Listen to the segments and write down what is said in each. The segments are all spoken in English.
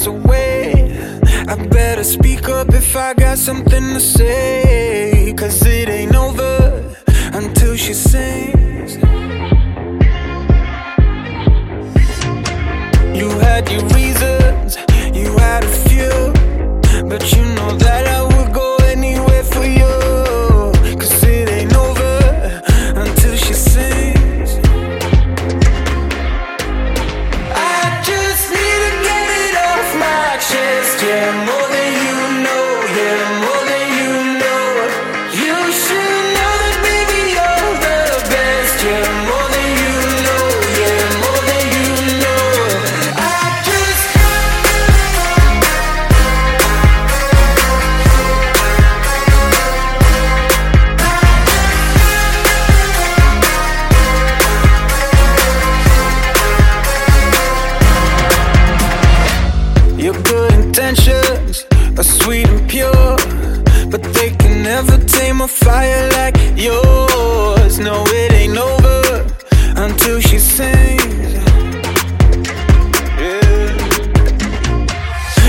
miles away. I better speak up if I got something to say Cause it ain't over until she sings. You had your reasons, you had a few But you but they can never tame a fire like yours. No, it ain't over until she sings. Yeah.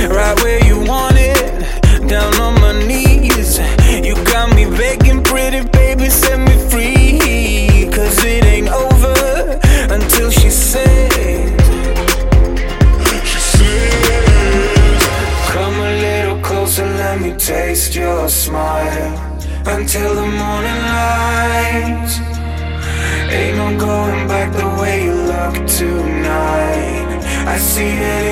Right where you want taste your smile until the morning light. Ain't no going back the way you look tonight. I see it.